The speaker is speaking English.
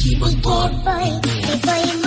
Keyboard boy, boy, the boy